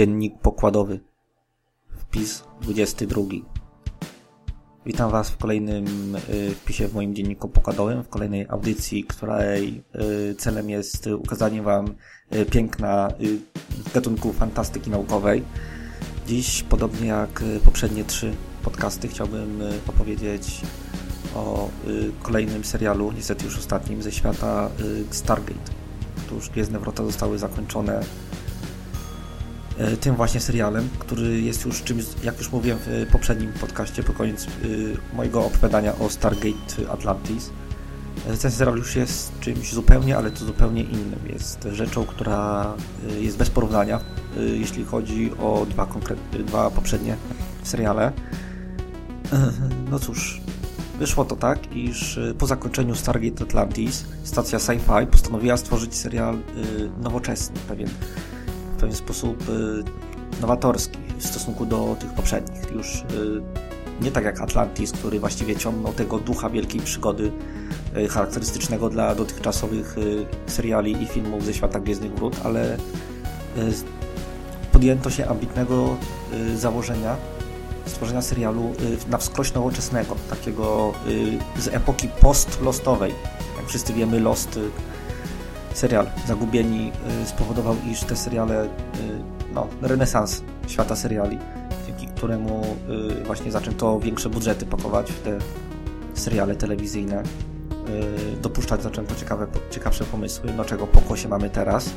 Dziennik pokładowy. Wpis 22. Witam Was w kolejnym y, wpisie w moim dzienniku pokładowym, w kolejnej audycji, której y, celem jest ukazanie Wam y, piękna gatunku fantastyki naukowej. Dziś, podobnie jak poprzednie trzy podcasty, chciałbym opowiedzieć o kolejnym serialu, niestety już ostatnim, ze świata Stargate. Otóż Gwiezdne Wrota zostały zakończone tym właśnie serialem, który jest już czymś, jak już mówiłem w poprzednim podcaście, po koniec e, mojego opowiadania o Stargate Atlantis. E, ten serial już jest czymś zupełnie, ale to zupełnie innym. Jest rzeczą, która jest bez porównania, jeśli chodzi o dwa, dwa poprzednie seriale. No cóż, wyszło to tak, iż po zakończeniu Stargate Atlantis stacja Sci-Fi postanowiła stworzyć serial nowoczesny, pewien w pewien sposób y, nowatorski w stosunku do tych poprzednich. Już y, nie tak jak Atlantis, który właściwie ciągnął tego ducha wielkiej przygody y, charakterystycznego dla dotychczasowych seriali i filmów ze świata Gwiezdnych Wrót, ale podjęto się ambitnego założenia stworzenia serialu na wskroś nowoczesnego, takiego z epoki post-lostowej. Jak wszyscy wiemy, Lost serial Zagubieni y, spowodował, iż te seriale, y, no, renesans świata seriali, dzięki któremu y, właśnie zaczęto większe budżety pakować w te seriale telewizyjne. Dopuszczać zaczęto ciekawe, ciekawsze pomysły, no czego pokłosie mamy teraz.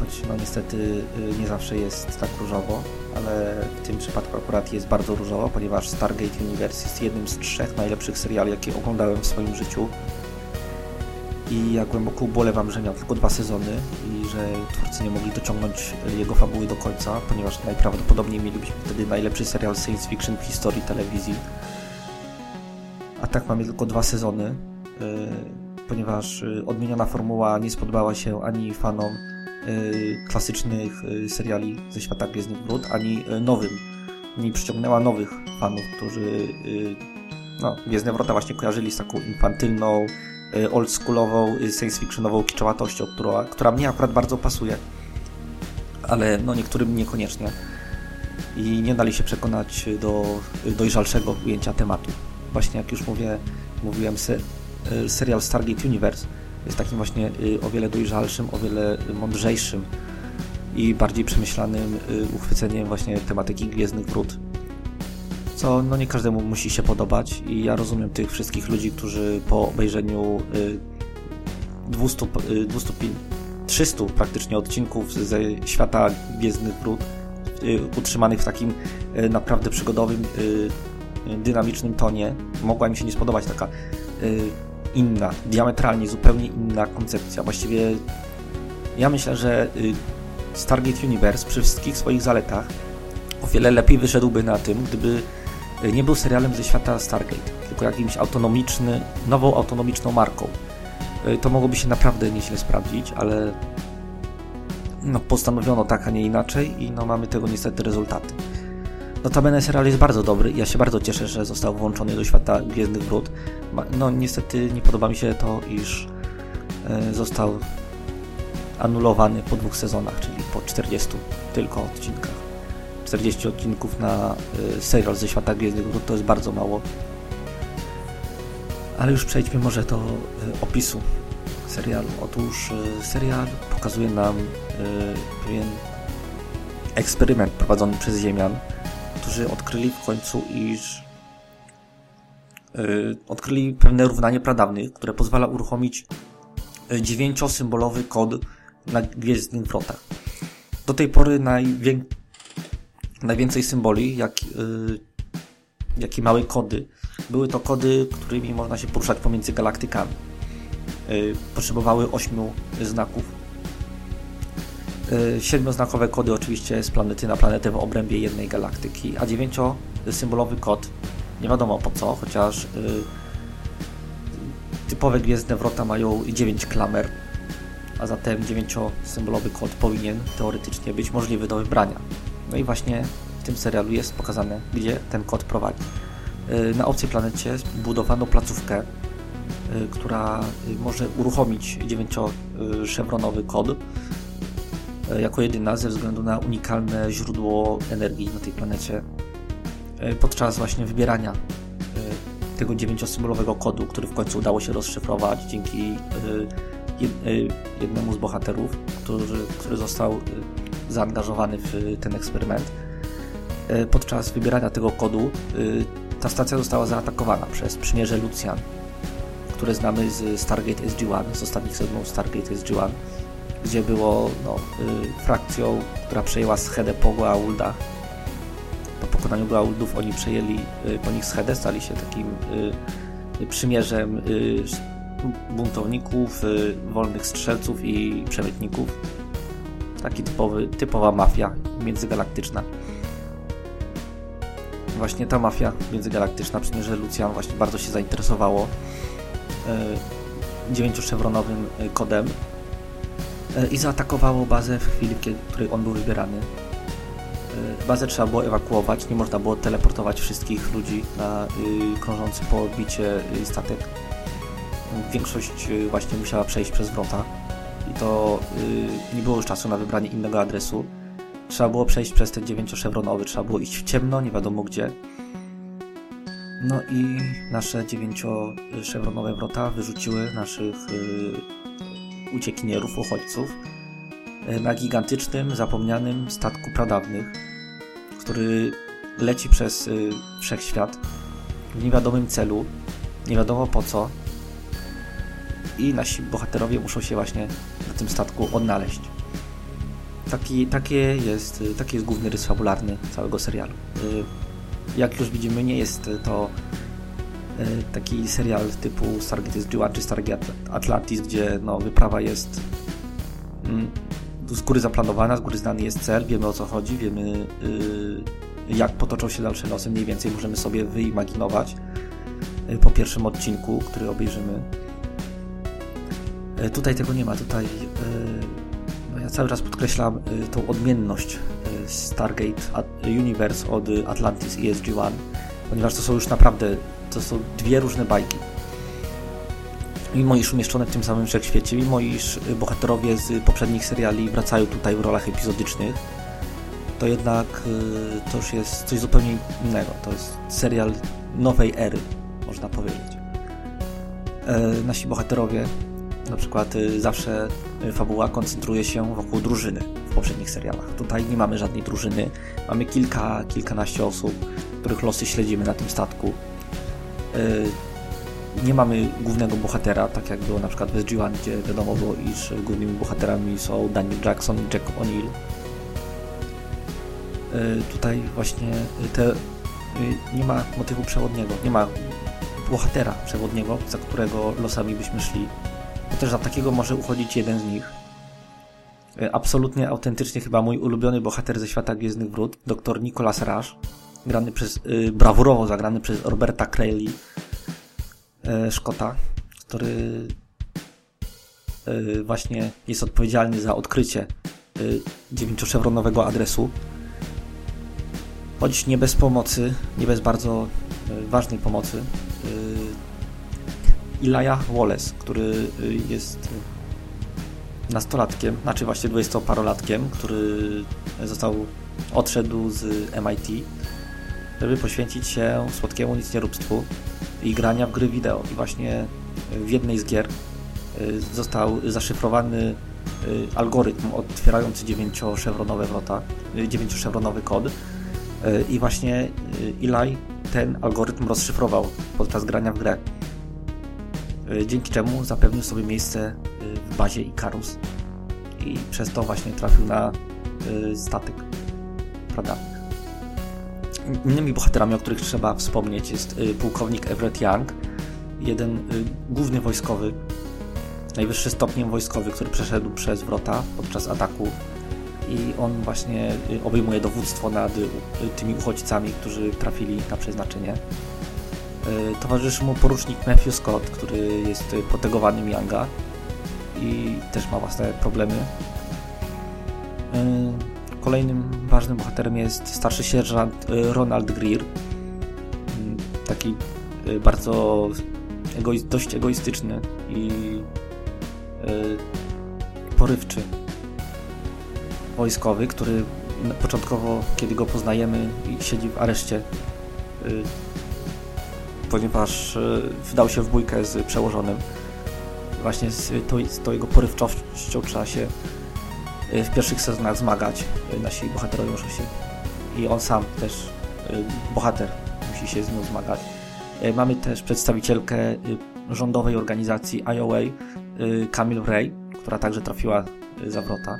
Choć no niestety nie zawsze jest tak różowo, ale w tym przypadku akurat jest bardzo różowo, ponieważ Stargate Universe jest jednym z trzech najlepszych seriali, jakie oglądałem w swoim życiu i ja głęboko ubolewam, że miał tylko dwa sezony i że twórcy nie mogli dociągnąć jego fabuły do końca, ponieważ najprawdopodobniej mielibyśmy wtedy najlepszy serial science fiction w historii telewizji. A tak mamy tylko dwa sezony, yy, ponieważ y, odmieniona formuła nie spodobała się ani fanom klasycznych seriali ze świata Gwiezdnych Wrót, ani nowym. Nie przyciągnęła nowych fanów, którzy no, Gwiezdne Wrota właśnie kojarzyli z taką infantylną, oldschoolową, y, science fictionową kiczowatością, która, która mnie akurat bardzo pasuje, ale no niektórym niekoniecznie. I nie dali się przekonać do dojrzalszego ujęcia tematu. Właśnie jak już mówię, mówiłem, se, y, serial Stargate Universe jest takim właśnie o wiele dojrzalszym, o wiele mądrzejszym i bardziej przemyślanym uchwyceniem właśnie tematyki Gwiezdnych Wrót co no nie każdemu musi się podobać i ja rozumiem tych wszystkich ludzi, którzy po obejrzeniu 200, 200 300 praktycznie odcinków ze świata Gwiezdnych Wrót y, utrzymanych w takim y, naprawdę przygodowym, y, dynamicznym tonie mogła mi się nie spodobać taka inna, diametralnie zupełnie inna koncepcja. Właściwie ja myślę, że Stargate Universe przy wszystkich swoich zaletach o wiele lepiej wyszedłby na tym, gdyby nie był serialem ze świata Stargate, tylko jakimś autonomiczny, nową autonomiczną marką. Y, to mogłoby się naprawdę nieźle sprawdzić, ale no, postanowiono tak, a nie inaczej i no, mamy tego niestety rezultaty. Notabene serial jest bardzo dobry ja się bardzo cieszę, że został włączony do świata Gwiezdnych Wrót. No niestety nie podoba mi się to, iż y, został anulowany po dwóch sezonach, czyli po 40 tylko odcinkach. 40 odcinków na y, serial ze świata Gwiezdnych Wrót to jest bardzo mało. Ale już przejdźmy może do y, opisu serialu. Otóż y, serial pokazuje nam pewien eksperyment prowadzony przez Ziemian, którzy odkryli w końcu, iż odkryli pewne równanie pradawnych, które pozwala uruchomić dziewięciosymbolowy kod na Gwiezdnych Wrotach. Do tej pory największy najwięcej symboli, jak, yy, jak i małe kody. Były to kody, którymi można się poruszać pomiędzy galaktykami. Yy, potrzebowały ośmiu znaków. Yy, siedmioznakowe kody oczywiście z planety na planetę w obrębie jednej galaktyki, a dziewięciosymbolowy kod nie wiadomo po co, chociaż yy, typowe gwiezdne wrota mają 9 klamer, a zatem dziewięciosymbolowy kod powinien teoretycznie być możliwy do wybrania. No i właśnie w tym serialu jest pokazane, gdzie ten kod prowadzi. Y, na obcej planecie budowano placówkę, y, która może uruchomić 9-szewronowy kod jako jedyna ze względu na unikalne źródło energii na tej planecie podczas właśnie wybierania tego dziewięciosymbolowego kodu, który w końcu udało się rozszyfrować dzięki jednemu z bohaterów, który, który został zaangażowany w ten eksperyment. Podczas wybierania tego kodu ta stacja została zaatakowana przez przymierze Lucian, które znamy z Stargate SG-1, z ostatnich sezonów Stargate SG-1, gdzie było no, y, frakcją, która przejęła schedę po Goa'uldach. Po pokonaniu Goa'uldów oni przejęli y, po nich schedę, stali się takim y, przymierzem y, buntowników, y, wolnych strzelców i przemytników. Taki typowy, typowa mafia międzygalaktyczna właśnie ta mafia międzygalaktyczna, przymierze Lucian właśnie bardzo się zainteresowało e, dziewięcioszewronowym e, kodem e, i zaatakowało bazę w chwili, w której on był wybierany. Bazę trzeba było ewakuować, nie można było teleportować wszystkich ludzi na krążący po orbicie statek. Większość właśnie musiała przejść przez wrota i to nie było już czasu na wybranie innego adresu Trzeba było przejść przez ten dziewięcioszewronowy, trzeba było iść w ciemno, nie wiadomo gdzie. No i nasze dziewięcioszewronowe wrota wyrzuciły naszych yy, uciekinierów, uchodźców yy, na gigantycznym, zapomnianym statku pradawnych, który leci przez wszechświat w niewiadomym celu, nie wiadomo po co i nasi bohaterowie muszą się właśnie na tym statku odnaleźć. Taki, takie jest, taki jest główny rys fabularny całego serialu. Y, jak już widzimy, nie jest to y, taki serial typu Stargate SG-1 czy Stargate Atlantis, gdzie no, wyprawa jest mm, z góry zaplanowana, z góry znany jest cel, wiemy o co chodzi, wiemy y, jak potoczą się dalsze losy, mniej więcej możemy sobie wyimaginować po pierwszym odcinku, który obejrzymy. Tutaj tego nie ma, tutaj ja cały czas podkreślam y, tą odmienność Stargate Universe od Atlantis i SG-1, ponieważ to są już naprawdę to są dwie różne bajki. Mimo iż umieszczone w tym samym wszechświecie, mimo iż bohaterowie z poprzednich seriali wracają tutaj w rolach epizodycznych, to jednak to już jest coś zupełnie innego. To jest serial nowej ery, można powiedzieć. E, nasi bohaterowie na przykład y, zawsze y, fabuła koncentruje się wokół drużyny w poprzednich serialach. Tutaj nie mamy żadnej drużyny. Mamy kilka, kilkanaście osób, których losy śledzimy na tym statku. Y, nie mamy głównego bohatera, tak jak było na przykład w SG-1, gdzie wiadomo było, iż głównymi bohaterami są Daniel Jackson i Jack O'Neill. Tutaj właśnie te, nie ma motywu przewodniego, nie ma bohatera przewodniego, za którego losami byśmy szli też za takiego może uchodzić jeden z nich. E, absolutnie, autentycznie chyba mój ulubiony bohater ze świata Gwiezdnych Wrót, dr Nicholas Rush, grany przez, yy, brawurowo zagrany przez Roberta Crayley, yy, Szkota, który yy, właśnie jest odpowiedzialny za odkrycie dziewięcioszewronowego adresu. Choć nie bez pomocy, nie bez bardzo ważnej pomocy Ilaja Wallace, który y, jest nastolatkiem, znaczy właśnie dwudziestoparolatkiem, który został, odszedł z MIT, żeby poświęcić się słodkiemu nicnieróbstwu i grania w gry wideo. I właśnie w jednej z gier y, został zaszyfrowany y, algorytm otwierający dziewięcioszewronowe wrota, dziewięcioszewronowy kod i właśnie Eli ten algorytm rozszyfrował podczas grania w grę. E, dzięki czemu zapewnił sobie miejsce e, w bazie Icarus i przez to właśnie trafił na e, statek pradawnych. Innymi bohaterami, o których trzeba wspomnieć jest pułkownik Everett Young, jeden główny wojskowy, najwyższy stopniem wojskowy, który przeszedł przez wrota podczas ataku i on właśnie obejmuje dowództwo nad tymi uchodźcami, którzy trafili na przeznaczenie. E, towarzyszy mu porucznik Matthew Scott, który jest protegowanym Younga i też ma własne problemy. E, kolejnym ważnym bohaterem jest starszy sierżant e, Ronald Greer. Taki bardzo dość egoistyczny i porywczy wojskowy, który początkowo, kiedy go poznajemy, siedzi w areszcie, ponieważ wdał się w bójkę z przełożonym. Właśnie z z tą jego porywczością trzeba się w pierwszych sezonach zmagać. Nasi bohaterowie muszą się i on sam też, bohater, musi się z nią zmagać. Mamy też przedstawicielkę rządowej organizacji IOA, Camille Ray, która także trafiła za wrota.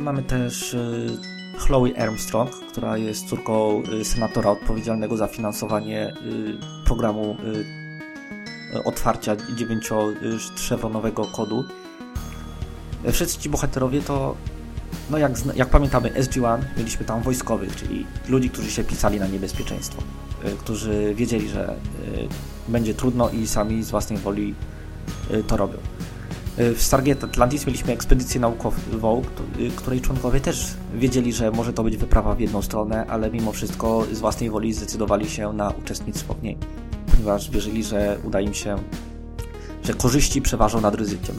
Mamy też Chloe Armstrong, która jest córką senatora odpowiedzialnego za finansowanie programu otwarcia dziewięcioszewronowego kodu. Wszyscy ci bohaterowie to, no jak, jak pamiętamy, SG-1 mieliśmy tam wojskowych, czyli ludzi, którzy się pisali na niebezpieczeństwo, którzy wiedzieli, że będzie trudno i sami z własnej woli to robią. W Stargate Atlantis mieliśmy ekspedycję naukową, której członkowie też wiedzieli, że może to być wyprawa w jedną stronę, ale mimo wszystko z własnej woli zdecydowali się na uczestnictwo w niej, ponieważ wierzyli, że uda im się, że korzyści przeważą nad ryzykiem.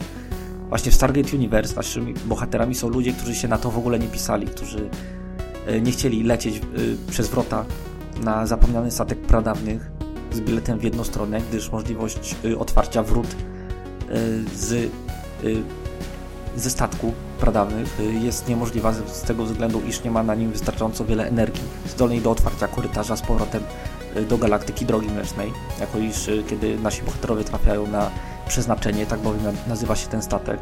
Właśnie w Stargate Universe naszymi bohaterami są ludzie, którzy się na to w ogóle nie pisali, którzy nie chcieli lecieć przez wrota na zapomniany statek pradawnych z biletem w jedną stronę, gdyż możliwość otwarcia wrót z, ze statku pradawnych jest niemożliwa z tego względu, iż nie ma na nim wystarczająco wiele energii zdolnej do otwarcia korytarza z powrotem do galaktyki drogi mlecznej, jako iż kiedy nasi bohaterowie trafiają na przeznaczenie, tak bowiem nazywa się ten statek,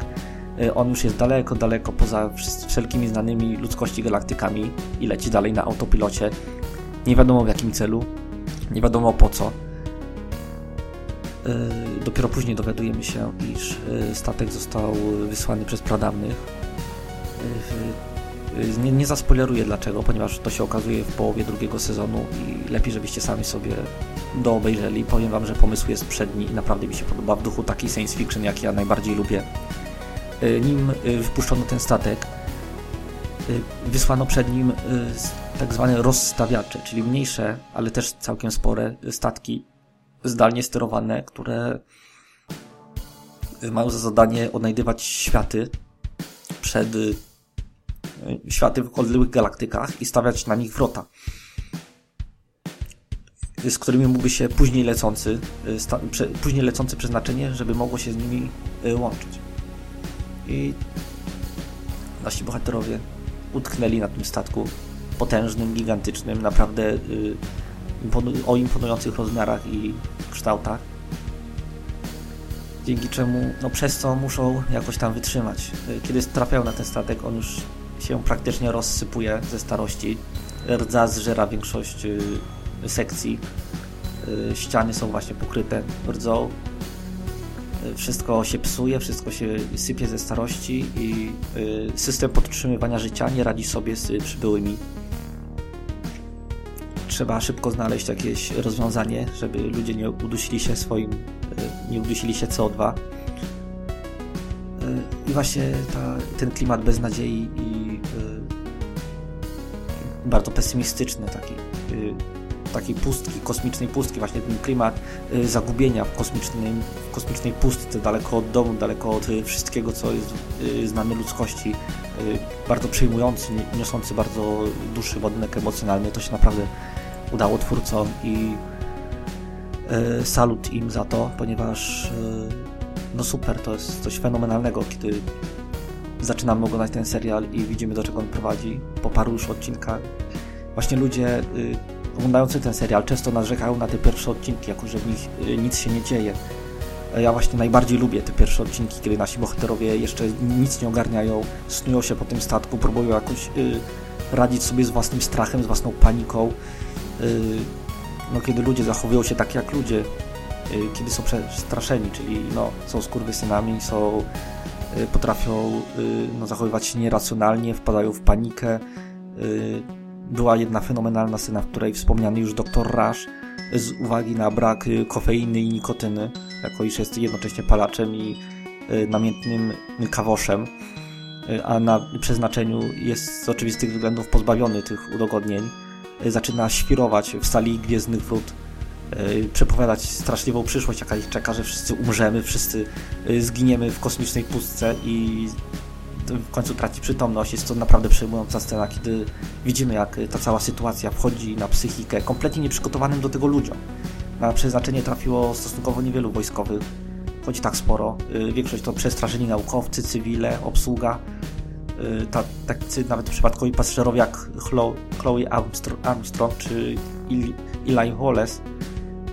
on już jest daleko, daleko poza wszelkimi znanymi ludzkości galaktykami i leci dalej na autopilocie. Nie wiadomo w jakim celu, nie wiadomo po co. Dopiero później dowiadujemy się, iż statek został wysłany przez pradawnych. Nie, nie zaspoileruję dlaczego, ponieważ to się okazuje w połowie drugiego sezonu i lepiej, żebyście sami sobie doobejrzeli. Powiem wam, że pomysł jest przedni i naprawdę mi się podoba w duchu takiej science fiction, jak ja najbardziej lubię. Nim wypuszczono ten statek, wysłano przed nim tak zwane rozstawiacze, czyli mniejsze, ale też całkiem spore statki zdalnie sterowane, które mają za zadanie odnajdywać światy przed światy w odległych galaktykach i stawiać na nich wrota, z którymi mógłby się później lecący, później lecące przeznaczenie, żeby mogło się z nimi łączyć. I nasi bohaterowie utknęli na tym statku potężnym, gigantycznym, naprawdę o imponujących rozmiarach i kształtach. Dzięki czemu, no przez co muszą jakoś tam wytrzymać. Kiedy trafiają na ten statek, on już się praktycznie rozsypuje ze starości. Rdza zżera większość sekcji. Ściany są właśnie pokryte rdzą. Wszystko się psuje, wszystko się sypie ze starości i system podtrzymywania życia nie radzi sobie z przybyłymi trzeba szybko znaleźć jakieś rozwiązanie, żeby ludzie nie udusili się swoim, nie udusili się CO2. I właśnie ta, ten klimat beznadziei i bardzo pesymistyczny taki takiej pustki, kosmicznej pustki, właśnie ten klimat zagubienia w, kosmicznym, w kosmicznej pustce, daleko od domu, daleko od wszystkiego, co jest znane ludzkości, bardzo przejmujący, niosący bardzo dłuższy ładunek emocjonalny, to się naprawdę udało twórcom i salut im za to, ponieważ no super, to jest coś fenomenalnego, kiedy zaczynamy oglądać ten serial i widzimy do czego on prowadzi po paru już odcinkach. Właśnie ludzie oglądający ten serial często narzekają na te pierwsze odcinki, jako że w nich nic się nie dzieje. Ja właśnie najbardziej lubię te pierwsze odcinki, kiedy nasi bohaterowie jeszcze nic nie ogarniają, snują się po tym statku, próbują jakoś radzić sobie z własnym strachem, z własną paniką. No, kiedy ludzie zachowują się tak jak ludzie, kiedy są przestraszeni, czyli no, są skurwysynami, są, potrafią no, zachowywać się nieracjonalnie, wpadają w panikę. Była jedna fenomenalna scena, w której wspomniany już dr Rush z uwagi na brak kofeiny i nikotyny, jako iż jest jednocześnie palaczem i namiętnym kawoszem, a na przeznaczeniu jest z oczywistych względów pozbawiony tych udogodnień, zaczyna świrować w sali Gwiezdnych Wrót, przepowiadać straszliwą przyszłość, jaka ich czeka, że wszyscy umrzemy, wszyscy zginiemy w kosmicznej pustce i w końcu traci przytomność. Jest to naprawdę przejmująca scena, kiedy widzimy, jak ta cała sytuacja wchodzi na psychikę kompletnie nieprzygotowanym do tego ludziom. Na przeznaczenie trafiło stosunkowo niewielu wojskowych, choć tak sporo. Y, większość to przestraszeni naukowcy, cywile, obsługa. Y, ta, tacy nawet przypadkowi pasażerowie jak Chloe Armstrong czy Eli Wallace,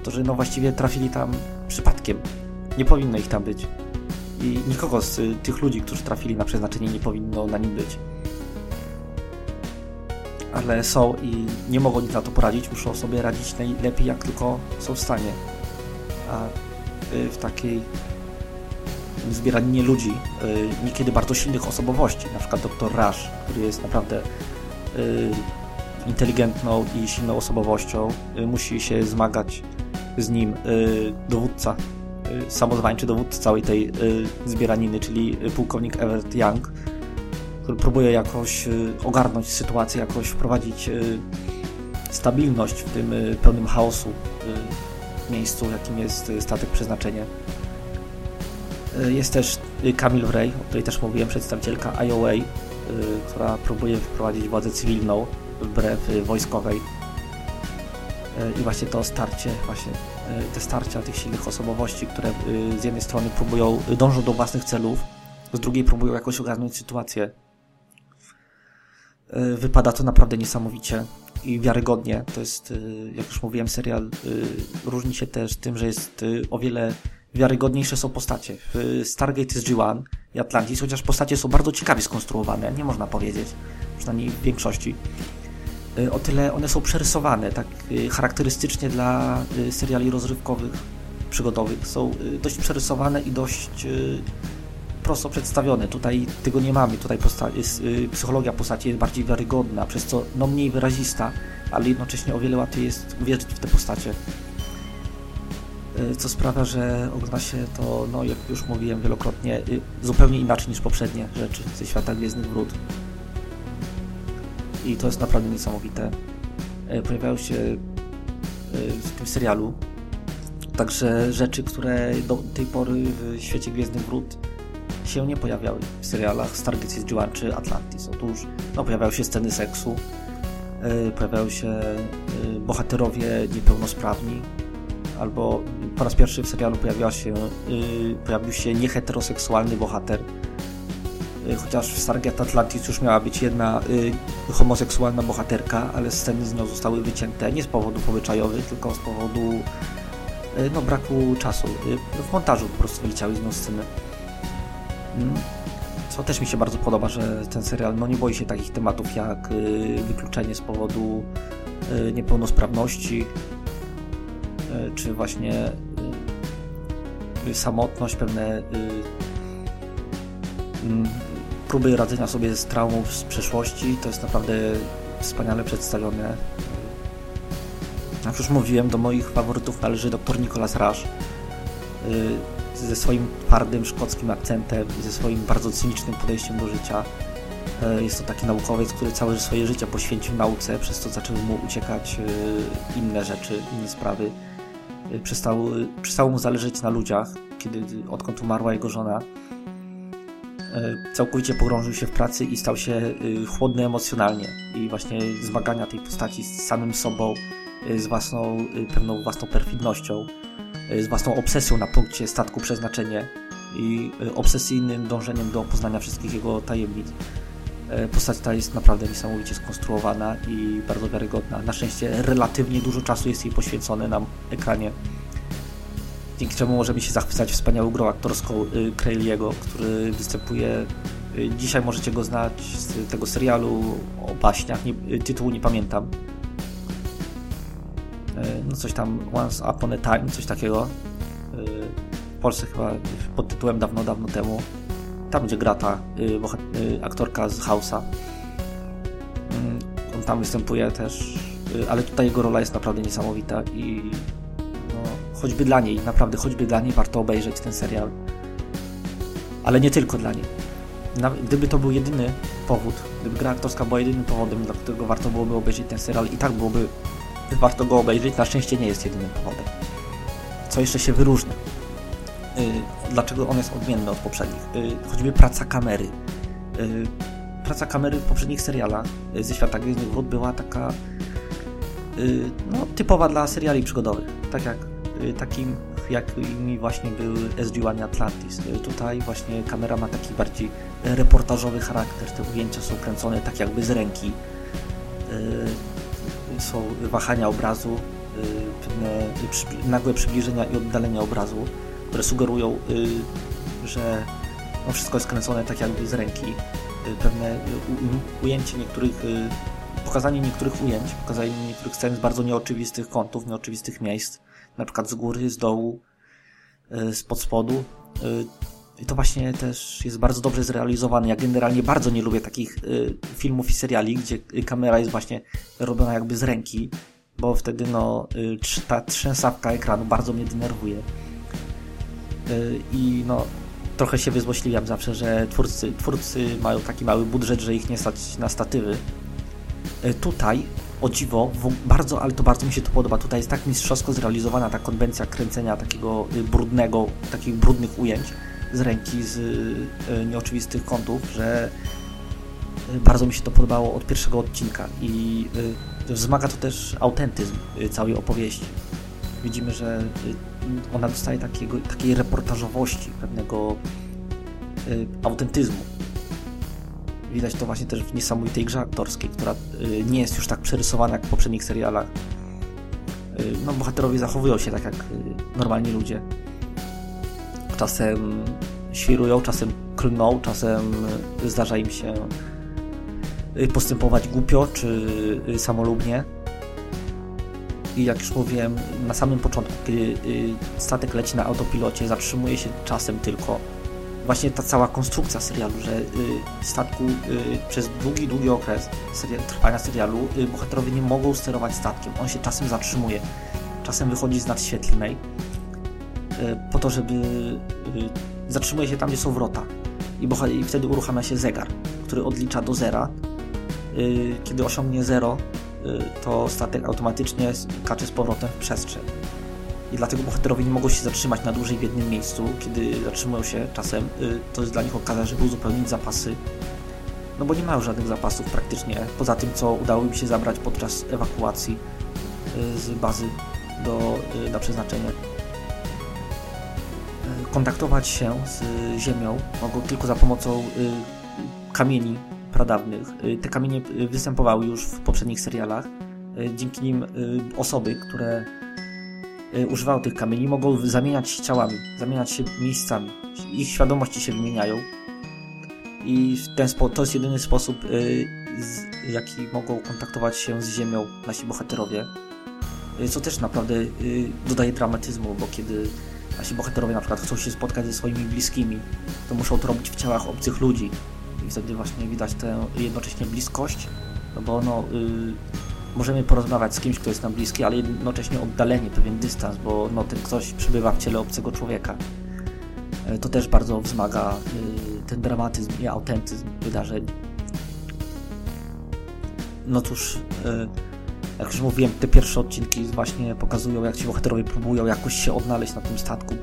którzy no właściwie trafili tam przypadkiem. Nie powinno ich tam być. I nikogo z tych ludzi, którzy trafili na przeznaczenie, nie powinno na nim być. Ale są i nie mogą nic na to poradzić, muszą sobie radzić najlepiej, jak tylko są w stanie. A y, w takiej zbieraninie ludzi, y, niekiedy bardzo silnych osobowości, na przykład dr Rush, który jest naprawdę y, inteligentną i silną osobowością, musi się zmagać z nim dowódca Y, samozwańczy dowódca całej tej y, zbieraniny, czyli pułkownik Everett Young, który próbuje jakoś y, ogarnąć sytuację, jakoś wprowadzić stabilność w tym pełnym chaosu miejscu, jakim jest statek przeznaczenie. Jest też Camille Wray, o której też mówiłem, przedstawicielka IOA, która próbuje wprowadzić władzę cywilną wbrew wojskowej. I właśnie to starcie właśnie E, te starcia tych silnych osobowości, które e, z jednej strony próbują, dążą do własnych celów, z drugiej próbują jakoś ogarnąć sytuację. E, wypada to naprawdę niesamowicie i wiarygodnie. To jest, jak już mówiłem, serial różni się też tym, że jest o wiele wiarygodniejsze są postacie. Stargate jest G1 i Atlantis, chociaż postacie są bardzo ciekawie skonstruowane, nie można powiedzieć, przynajmniej w większości. Y, o tyle one są przerysowane, tak y, charakterystycznie dla y, seriali rozrywkowych, przygodowych. Są dość przerysowane i dość prosto przedstawione. Tutaj tego nie mamy. Tutaj jest, psychologia postaci jest bardziej wiarygodna, przez co no mniej wyrazista, ale jednocześnie o wiele łatwiej jest uwierzyć w te postacie. Co sprawia, że ogląda się to, no jak już mówiłem wielokrotnie, zupełnie inaczej niż poprzednie rzeczy ze świata Gwiezdnych Wrót i to jest naprawdę niesamowite. E, pojawiają się w tym serialu także rzeczy, które do tej pory w świecie Gwiezdnych Wrót się nie pojawiały w serialach Stargate SG-1 czy Atlantis. Otóż no, pojawiają się sceny seksu, pojawiają się bohaterowie niepełnosprawni, albo po raz pierwszy w serialu pojawiła się, pojawił się nieheteroseksualny bohater, Y, chociaż w Stargate Atlantis już miała być jedna y, homoseksualna bohaterka, ale sceny z nią zostały wycięte nie z powodów obyczajowych, tylko z powodu y, no, braku czasu. Y, w montażu po prostu wyleciały z nią sceny. Mm. Co też mi się bardzo podoba, że ten serial no, nie boi się takich tematów jak y, wykluczenie z powodu y, niepełnosprawności, czy właśnie samotność, pewne mm, próby radzenia sobie z traumą z przeszłości. To jest naprawdę wspaniale przedstawione. Jak już mówiłem, do moich faworytów należy dr Nicholas Rush y, ze swoim twardym szkockim akcentem i ze swoim bardzo cynicznym podejściem do życia. Y, jest to taki naukowiec, który całe swoje życie poświęcił nauce, przez co zaczęły mu uciekać y, inne rzeczy, inne sprawy. Przestał, przestało mu zależeć na ludziach, kiedy odkąd umarła jego żona E, całkowicie pogrążył się w pracy i stał się e, chłodny emocjonalnie i właśnie zmagania tej postaci z samym sobą, e, z własną, pewną własną perfidnością, z własną obsesją na punkcie statku przeznaczenie i obsesyjnym dążeniem do poznania wszystkich jego tajemnic. Postać ta jest naprawdę niesamowicie skonstruowana i bardzo wiarygodna. Na szczęście relatywnie dużo czasu jest jej poświęcone na ekranie dzięki czemu możemy się zachwycać wspaniałą grą aktorską y, Crayliego, który występuje y, Dzisiaj możecie go znać z tego serialu o baśniach, nie, y, tytułu nie pamiętam. No coś tam Once Upon a Time, coś takiego. W Polsce chyba pod tytułem dawno, dawno temu. Tam gdzie gra ta aktorka z House'a. Mm, on tam występuje też, ale tutaj jego rola jest naprawdę niesamowita i choćby dla niej, naprawdę choćby dla niej warto obejrzeć ten serial. Ale nie tylko dla niej. Gdyby to był jedyny powód, gdyby gra aktorska była jedynym powodem, dla którego warto byłoby obejrzeć ten serial, i tak byłoby warto go obejrzeć, na szczęście nie jest jedynym powodem. Co jeszcze się wyróżnia? Yy, dlaczego on jest odmienny od poprzednich? Yy, choćby praca kamery. praca kamery w poprzednich serialach ze świata Gwiezdnych Wrót była taka no, typowa dla seriali przygodowych. Tak jak takim jakimi właśnie był SG-1 Atlantis. Tutaj właśnie kamera ma taki bardziej reportażowy charakter. Te ujęcia są kręcone tak jakby z ręki. Są wahania obrazu, pewne nagłe przybliżenia i oddalenia obrazu, które sugerują, że no wszystko jest kręcone tak jakby z ręki. Pewne ujęcie niektórych, pokazanie niektórych ujęć, pokazanie niektórych scen z bardzo nieoczywistych kątów, nieoczywistych miejsc na przykład z góry, z dołu, z pod spodu. I to właśnie też jest bardzo dobrze zrealizowane. Ja generalnie bardzo nie lubię takich filmów i seriali, gdzie kamera jest właśnie robiona jakby z ręki, bo wtedy no ta trzęsawka ekranu bardzo mnie denerwuje. I no trochę się wyzłośliwiam zawsze, że twórcy, twórcy mają taki mały budżet, że ich nie stać na statywy. Tutaj o dziwo, bardzo, ale to bardzo mi się to podoba. Tutaj jest tak mistrzowsko zrealizowana ta konwencja kręcenia takiego y, brudnego, takich brudnych ujęć z ręki, z y, nieoczywistych kątów, że y, bardzo mi się to podobało od pierwszego odcinka i wzmaga to też autentyzm całej opowieści. Widzimy, że ona dostaje takiego, takiej reportażowości, pewnego autentyzmu Widać to właśnie też w niesamowitej grze aktorskiej, która y, nie jest już tak przerysowana jak w poprzednich serialach. Y, no, bohaterowie zachowują się tak jak y, normalni ludzie. Czasem świrują, czasem klną, czasem zdarza im się postępować głupio czy samolubnie. I jak już mówiłem, na samym początku, kiedy statek leci na autopilocie, zatrzymuje się czasem tylko właśnie ta cała konstrukcja serialu, że y, statku y, przez długi, długi okres trwania serialu y, bohaterowie nie mogą sterować statkiem. On się czasem zatrzymuje, czasem wychodzi z nadświetlnej po to, żeby zatrzymuje się tam, gdzie są wrota i, i wtedy uruchamia się zegar, który odlicza do zera. Kiedy osiągnie zero, to statek automatycznie kacze z powrotem w przestrzeń i dlatego bohaterowie nie mogą się zatrzymać na dłużej w jednym miejscu. Kiedy zatrzymują się czasem, y, to jest dla nich okazja, żeby uzupełnić zapasy. No bo nie mają żadnych zapasów praktycznie, poza tym, co udało im się zabrać podczas ewakuacji y, z bazy do, y, na przeznaczenie. Kontaktować się z Ziemią mogą tylko za pomocą kamieni pradawnych. Te kamienie występowały już w poprzednich serialach. Dzięki nim osoby, które Y, używają tych kamieni, mogą zamieniać się ciałami, zamieniać się miejscami. Ich świadomości się wymieniają. I ten sposób, to jest jedyny sposób, y, jaki mogą kontaktować się z Ziemią nasi bohaterowie. Y, co też naprawdę dodaje dramatyzmu, bo kiedy nasi bohaterowie na przykład chcą się spotkać ze swoimi bliskimi, to muszą to robić w ciałach obcych ludzi. I wtedy właśnie widać tę jednocześnie bliskość, no bo no, możemy porozmawiać z kimś, kto jest nam bliski, ale jednocześnie oddalenie, pewien dystans, bo no, ten ktoś przybywa w ciele obcego człowieka. E, to też bardzo wzmaga y, ten dramatyzm i autentyzm wydarzeń. No cóż, y, jak już mówiłem, te pierwsze odcinki właśnie pokazują, jak ci bohaterowie próbują jakoś się odnaleźć na tym statku, y,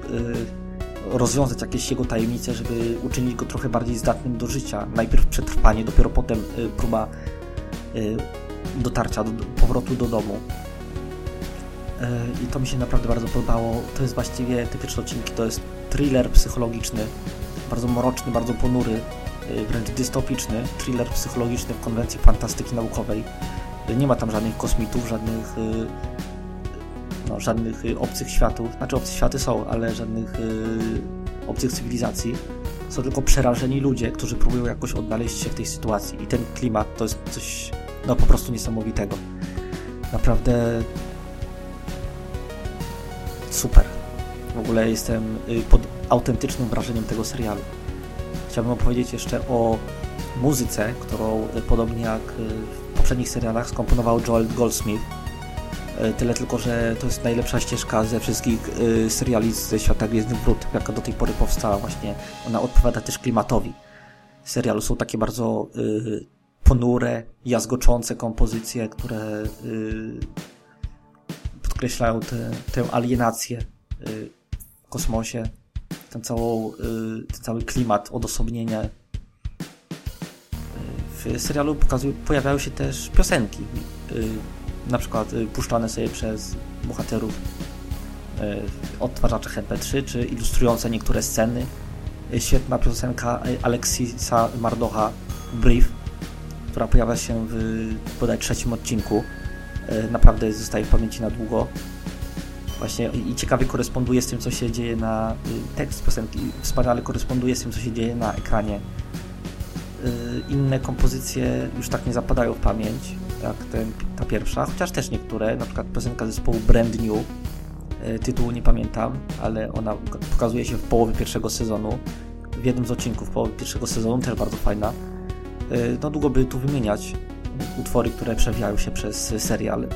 rozwiązać jakieś jego tajemnice, żeby uczynić go trochę bardziej zdatnym do życia. Najpierw przetrwanie, dopiero potem próba dotarcia, do, powrotu do domu. E, I to mi się naprawdę bardzo podobało. To jest właściwie, te pierwsze odcinki to jest thriller psychologiczny, bardzo mroczny, bardzo ponury, wręcz dystopiczny, thriller psychologiczny w konwencji fantastyki naukowej. Nie ma tam żadnych kosmitów, żadnych no, żadnych obcych światów, znaczy obce światy są, ale żadnych obcych cywilizacji. Są tylko przerażeni ludzie, którzy próbują jakoś odnaleźć się w tej sytuacji. I ten klimat to jest coś no po prostu niesamowitego. Naprawdę super. W ogóle jestem y, pod autentycznym wrażeniem tego serialu. Chciałbym opowiedzieć jeszcze o muzyce, którą y, podobnie jak y, w poprzednich serialach skomponował Joel Goldsmith. Tyle tylko, że to jest najlepsza ścieżka ze wszystkich seriali ze świata Gwiezdnych Wrót, jaka do tej pory powstała właśnie. Ona odpowiada też klimatowi serialu. Są takie bardzo ponure, jazgoczące kompozycje, które y, podkreślają tę alienację y, w kosmosie, ten, całą, y, ten cały klimat, odosobnienie. w serialu pokazują, pojawiają się też piosenki, na przykład puszczane sobie przez bohaterów odtwarzacze MP3, czy ilustrujące niektóre sceny. Świetna piosenka Alexisa Mardocha Brief, która pojawia się w bodaj trzecim odcinku. Naprawdę zostaje w pamięci na długo. Właśnie i ciekawie koresponduje z tym, co się dzieje na tekst piosenki, wspaniale koresponduje z tym, co się dzieje na ekranie Y, inne kompozycje już tak nie zapadają w pamięć, jak ten, ta pierwsza, chociaż też niektóre, na przykład piosenka zespołu Brand New, y, tytułu nie pamiętam, ale ona pokazuje się w połowie pierwszego sezonu, w jednym z odcinków połowy pierwszego sezonu, też bardzo fajna. Y, no długo by tu wymieniać utwory, które przewijają się przez serial,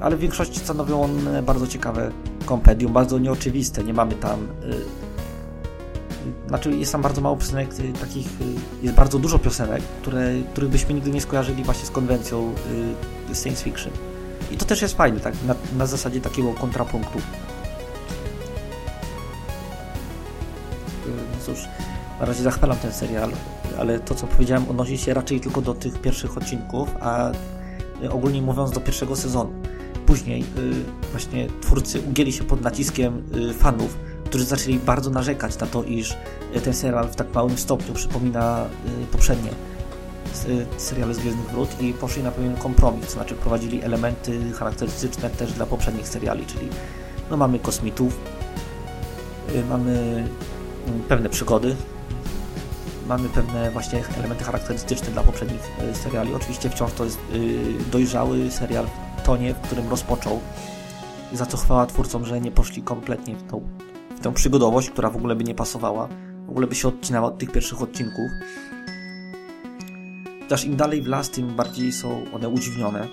ale w większości stanowią one bardzo ciekawe kompendium, bardzo nieoczywiste, nie mamy tam znaczy jest tam bardzo mało piosenek y, takich, y, jest bardzo dużo piosenek, które, których byśmy nigdy nie skojarzyli właśnie z konwencją y, science fiction. I to też jest fajne, tak, na, na zasadzie takiego kontrapunktu. No cóż, na razie zachwalam ten serial, ale to co powiedziałem odnosi się raczej tylko do tych pierwszych odcinków, a ogólnie mówiąc do pierwszego sezonu. Później właśnie twórcy ugięli się pod naciskiem fanów, którzy zaczęli bardzo narzekać na to, iż e, ten serial w tak małym stopniu przypomina e, poprzednie e, seriale z Gwiezdnych Wrót i poszli na pewien kompromis, to znaczy prowadzili elementy charakterystyczne też dla poprzednich seriali, czyli no mamy kosmitów, mamy mm, pewne przygody, mamy pewne właśnie elementy charakterystyczne dla poprzednich seriali. Oczywiście wciąż to jest dojrzały serial w tonie, w którym rozpoczął, za co chwała twórcom, że nie poszli kompletnie w tą tę przygodowość, która w ogóle by nie pasowała, w ogóle by się odcinała od tych pierwszych odcinków. Chociaż im dalej w las, tym bardziej są one udziwnione,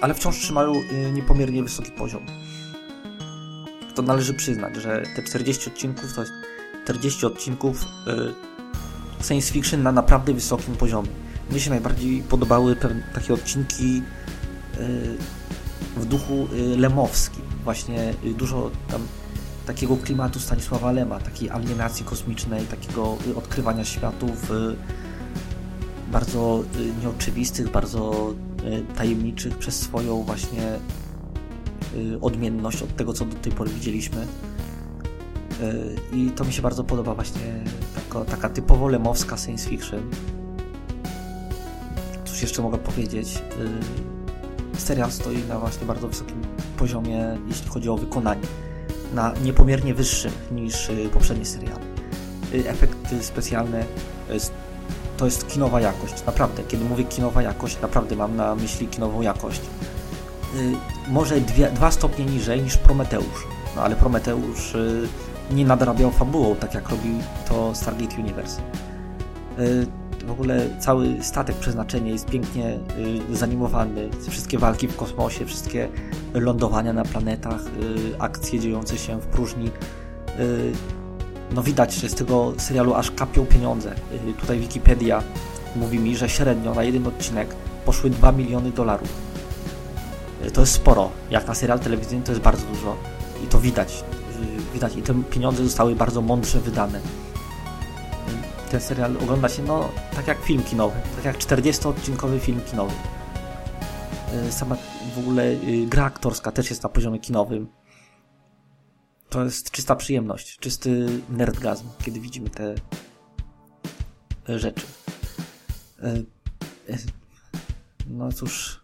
ale wciąż trzymają y, niepomiernie wysoki poziom. To należy przyznać, że te 40 odcinków to jest 40 odcinków y, science fiction na naprawdę wysokim poziomie. Mnie się najbardziej podobały takie odcinki y, w duchu lemowskim. Właśnie dużo tam takiego klimatu Stanisława Lema, takiej alienacji kosmicznej, takiego y, odkrywania światów y, bardzo y, nieoczywistych, bardzo tajemniczych przez swoją właśnie odmienność od tego, co do tej pory widzieliśmy. I to mi się bardzo podoba właśnie taka, taka typowo lemowska science fiction. Cóż jeszcze mogę powiedzieć? Serial stoi na właśnie bardzo wysokim poziomie, jeśli chodzi o wykonanie na niepomiernie wyższym niż y, poprzednie seriale. Y, efekty specjalne to jest kinowa jakość, naprawdę. Kiedy mówię kinowa jakość, naprawdę mam na myśli kinową jakość. Y, może dwie, dwa stopnie niżej niż Prometeusz, no ale Prometeusz nie nadrabiał fabułą, tak jak robi to Stargate Universe w ogóle cały statek przeznaczenie jest pięknie y, zanimowany. Wszystkie walki w kosmosie, wszystkie lądowania na planetach, y, akcje dziejące się w próżni. Y, no widać, że z tego serialu aż kapią pieniądze. Tutaj Wikipedia mówi mi, że średnio na jeden odcinek poszły 2 miliony dolarów. To jest sporo. Jak na serial telewizyjny to jest bardzo dużo. I to widać. Widać. I te pieniądze zostały bardzo mądrze wydane ten serial ogląda się no tak jak film kinowy, tak jak 40-odcinkowy film kinowy. E, sama w ogóle y, gra aktorska też jest na poziomie kinowym. To jest czysta przyjemność, czysty nerdgazm, kiedy widzimy te e, rzeczy. E, no cóż,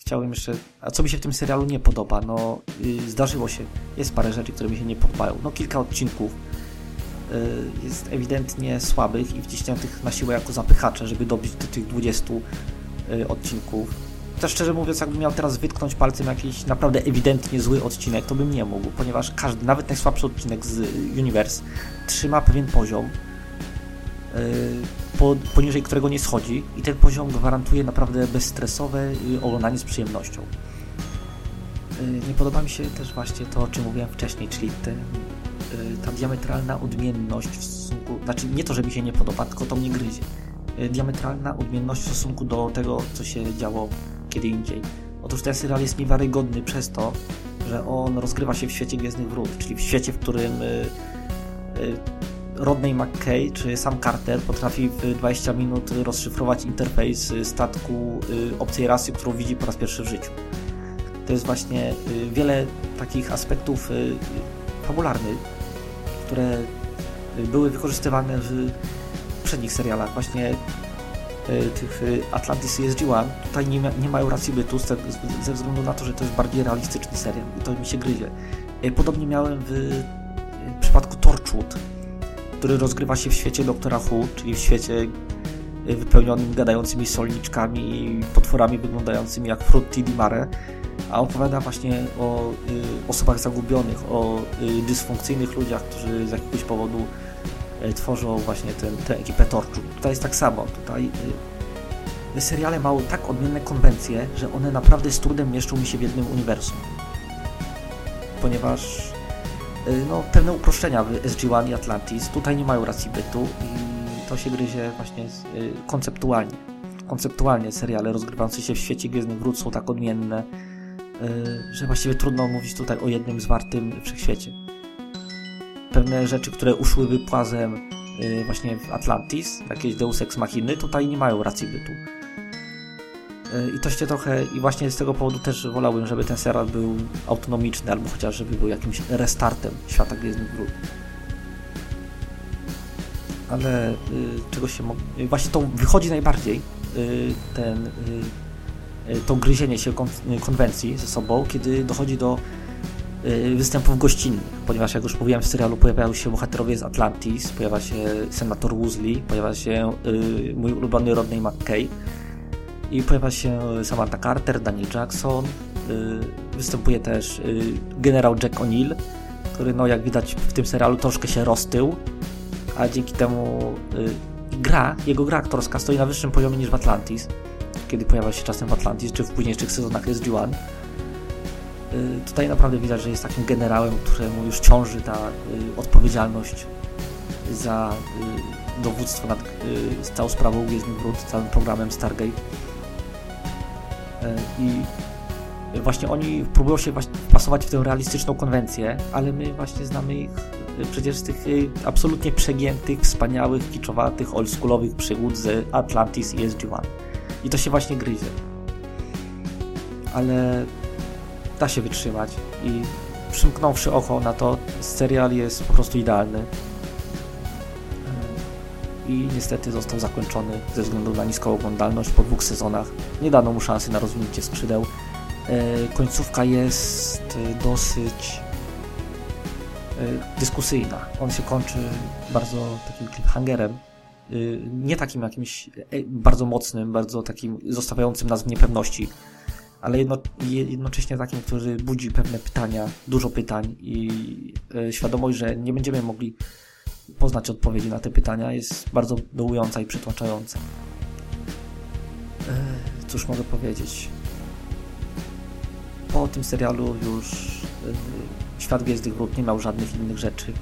chciałem jeszcze... A co mi się w tym serialu nie podoba? No, y, zdarzyło się. Jest parę rzeczy, które mi się nie podobają. No, kilka odcinków Y, jest ewidentnie słabych i wciśniętych na siłę jako zapychacze, żeby dobić do tych 20 y, odcinków. Też szczerze mówiąc, jakbym miał teraz wytknąć palcem jakiś naprawdę ewidentnie zły odcinek, to bym nie mógł, ponieważ każdy, nawet najsłabszy odcinek z Universe trzyma pewien poziom, y, poniżej którego nie schodzi i ten poziom gwarantuje naprawdę bezstresowe oglądanie z przyjemnością. Nie podoba mi się też właśnie to, o czym mówiłem wcześniej, czyli ten Y, ta diametralna odmienność w stosunku, znaczy nie to, że mi się nie podoba, tylko to mnie gryzie. Y, diametralna odmienność w stosunku do tego, co się działo kiedy indziej. Otóż ten serial jest niewiarygodny przez to, że on rozgrywa się w świecie Gwiezdnych Wrót, czyli w świecie, w którym y, Rodney McKay czy Sam Carter potrafi w 20 minut rozszyfrować interfejs statku obcej rasy, którą widzi po raz pierwszy w życiu. To jest właśnie wiele takich aspektów fabularnych, które były wykorzystywane w poprzednich serialach, właśnie tych Atlantis i SG-1, tutaj nie, ma, nie mają racji bytu ze względu na to, że to jest bardziej realistyczny serial i to mi się gryzie. Podobnie miałem w przypadku Torchwood, który rozgrywa się w świecie Doktora Who, czyli w świecie wypełnionym gadającymi solniczkami i potworami wyglądającymi jak Frutti di Mare, a opowiada właśnie o y, osobach zagubionych, o y, dysfunkcyjnych ludziach, którzy z jakiegoś powodu y, tworzą właśnie ten, tę ekipę Torczu. Tutaj jest tak samo. Tutaj y, seriale mają tak odmienne konwencje, że one naprawdę z trudem mieszczą mi się w jednym uniwersum. Ponieważ y, no, pewne uproszczenia w SG-1 i Atlantis tutaj nie mają racji bytu i to się gryzie właśnie y, konceptualnie. Konceptualnie seriale rozgrywające się w świecie Gwiezdnych Wrót są tak odmienne, że właściwie trudno mówić tutaj o jednym zwartym wszechświecie. Pewne rzeczy, które uszłyby płazem właśnie w Atlantis, jakieś Deus Ex Machiny, tutaj nie mają racji bytu. I to się trochę, i właśnie z tego powodu też wolałbym, żeby ten serial był autonomiczny, albo chociaż żeby był jakimś restartem świata Gwiezdnych Wrót. Ale y, czego się mo- Właśnie to wychodzi najbardziej y, ten, y to gryzienie się kon konwencji ze sobą, kiedy dochodzi do y, występów gościnnych, ponieważ jak już mówiłem w serialu pojawiają się bohaterowie z Atlantis, pojawia się senator Woosley, pojawia się y, mój ulubiony Rodney McKay, i pojawia się Samantha Carter, Daniel Jackson, y, występuje też y, generał Jack O'Neill, który no jak widać w tym serialu troszkę się roztył, a dzięki temu y, gra, jego gra aktorska stoi na wyższym poziomie niż w Atlantis, kiedy pojawia się czasem w Atlantis, czy w późniejszych sezonach SG-1. Tutaj naprawdę widać, że jest takim generałem, któremu już ciąży ta odpowiedzialność za dowództwo nad całą sprawą Gwiezdnych Wrót, całym programem Stargate i właśnie oni próbują się wpasować w tę realistyczną konwencję, ale my właśnie znamy ich y, przecież z tych y, absolutnie przegiętych, wspaniałych, kiczowatych, oldschoolowych przygód z Atlantis i SG-1. I to się właśnie gryzie. Ale da się wytrzymać i przymknąwszy oko na to, serial jest po prostu idealny i niestety został zakończony ze względu na niską oglądalność po dwóch sezonach. Nie dano mu szansy na rozwinięcie skrzydeł. E, końcówka jest e, dosyć e, dyskusyjna. On się kończy bardzo takim cliffhangerem, nie takim jakimś bardzo mocnym, bardzo takim zostawiającym nas w niepewności, ale jedno, jednocześnie takim, który budzi pewne pytania, dużo pytań i świadomość, że nie będziemy mogli poznać odpowiedzi na te pytania jest bardzo dołująca i przytłaczająca. Cóż mogę powiedzieć? Po tym serialu już Świat Gwiezdnych Wrót nie miał żadnych innych rzeczy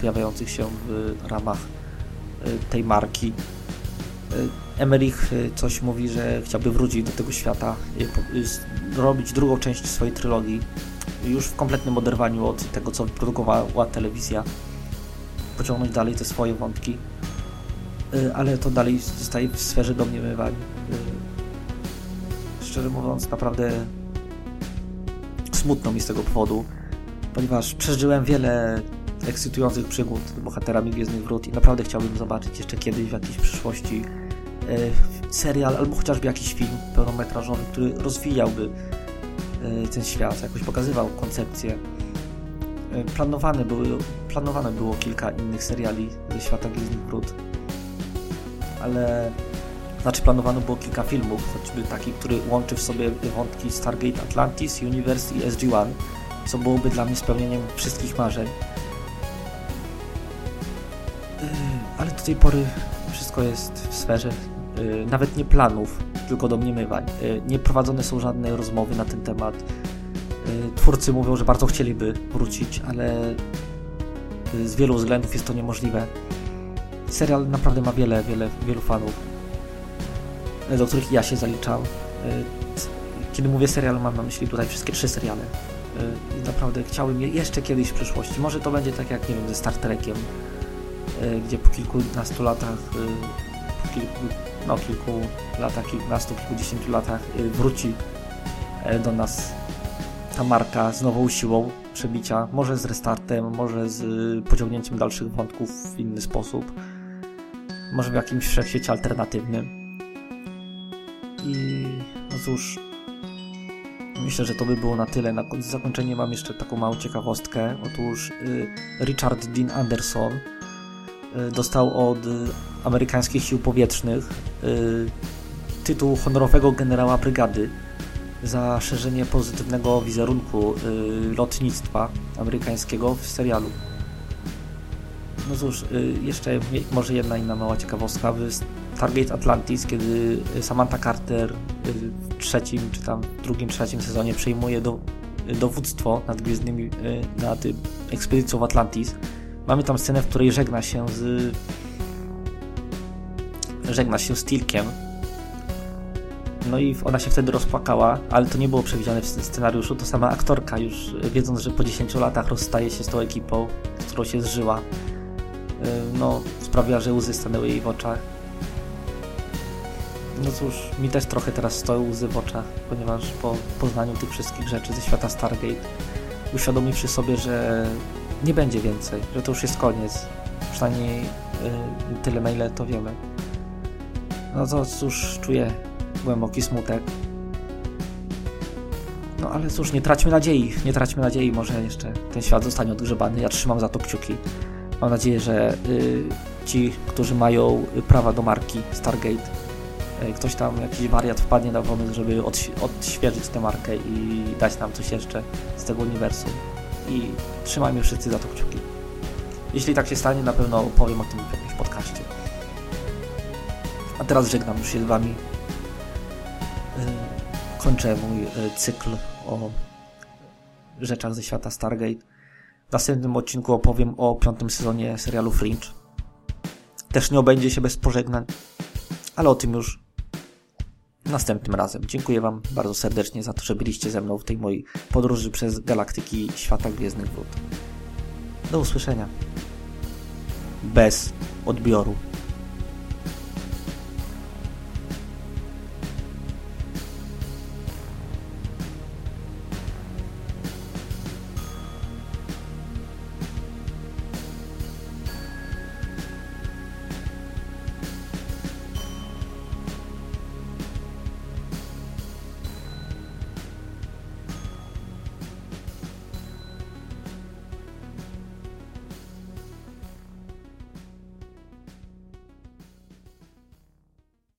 pojawiających się w ramach tej marki. Emerich coś mówi, że chciałby wrócić do tego świata, robić drugą część swojej trylogii, już w kompletnym oderwaniu od tego, co wyprodukowała telewizja pociągnąć dalej te swoje wątki, y, ale to dalej zostaje w sferze domniemywań. Y, szczerze mówiąc, naprawdę smutno mi z tego powodu, ponieważ przeżyłem wiele ekscytujących przygód z bohaterami Gwiezdnych Wrót i naprawdę chciałbym zobaczyć jeszcze kiedyś w jakiejś przyszłości y, serial albo chociażby jakiś film pełnometrażowy, który rozwijałby ten świat, jakoś pokazywał koncepcję E, planowane, były, planowane było kilka innych seriali ze świata Gwiezdnych Wrót, ale znaczy planowano było kilka filmów, choćby taki, który łączy w sobie wątki Stargate Atlantis, Universe i SG-1, co byłoby dla mnie spełnieniem wszystkich marzeń. E, ale do tej pory wszystko jest w sferze e, nawet nie planów, tylko domniemywań. Nie prowadzone są żadne rozmowy na ten temat twórcy mówią, że bardzo chcieliby wrócić, ale z wielu względów jest to niemożliwe. Serial naprawdę ma wiele, wiele, wielu fanów, do których ja się zaliczam. Kiedy mówię serial, mam na myśli tutaj wszystkie trzy seriale. I naprawdę chciałbym je jeszcze kiedyś w przyszłości. Może to będzie tak jak, nie wiem, ze Star Trekiem, gdzie po kilkunastu latach, po kilku, no kilku latach, kilkunastu, kilkudziesięciu latach wróci do nas ta marka z nową siłą przebicia, może z restartem, może z pociągnięciem dalszych wątków w inny sposób, może w jakimś wszechświecie alternatywnym. I no cóż, myślę, że to by było na tyle. Na zakończenie mam jeszcze taką małą ciekawostkę. Otóż y, Richard Dean Anderson dostał od amerykańskich sił powietrznych y, tytuł honorowego generała brygady za szerzenie pozytywnego wizerunku y, lotnictwa amerykańskiego w serialu. No cóż, y, jeszcze może jedna inna mała ciekawostka. W Stargate Atlantis, kiedy Samantha Carter y, w trzecim, czy tam drugim, trzecim sezonie przejmuje do, dowództwo nad nad ekspedycją w Atlantis, mamy tam scenę, w której żegna się z żegna się z Tilkiem, no i ona się wtedy rozpłakała, ale to nie było przewidziane w scenariuszu. To sama aktorka, już wiedząc, że po 10 latach rozstaje się z tą ekipą, z którą się zżyła, y, no sprawiła, że łzy stanęły jej w oczach. No cóż, mi też trochę teraz stoją łzy w oczach, ponieważ po poznaniu tych wszystkich rzeczy ze świata Stargate uświadomiwszy sobie, że nie będzie więcej, że to już jest koniec. Przynajmniej yy, tyle na ile to wiemy. No to cóż, czuję głęboki smutek. No ale cóż, nie traćmy nadziei, nie traćmy nadziei, może jeszcze ten świat zostanie odgrzebany. Ja trzymam za to kciuki. Mam nadzieję, że y, ci, którzy mają prawa do marki Stargate, y, ktoś tam, jakiś wariat wpadnie na pomysł, żeby odś odświeżyć tę markę i dać nam coś jeszcze z tego uniwersum. I trzymajmy wszyscy za to kciuki. Jeśli tak się stanie, na pewno powiem o tym w jakimś podcaście. A teraz żegnam już się z Wami. Y, kończę mój y, cykl o rzeczach ze świata Stargate. W następnym odcinku opowiem o piątym sezonie serialu Fringe. Też nie obędzie się bez pożegnań, ale o tym już następnym razem. Dziękuję Wam bardzo serdecznie za to, że byliście ze mną w tej mojej podróży przez galaktyki świata Gwiezdnych Wód. Do usłyszenia. Bez odbioru.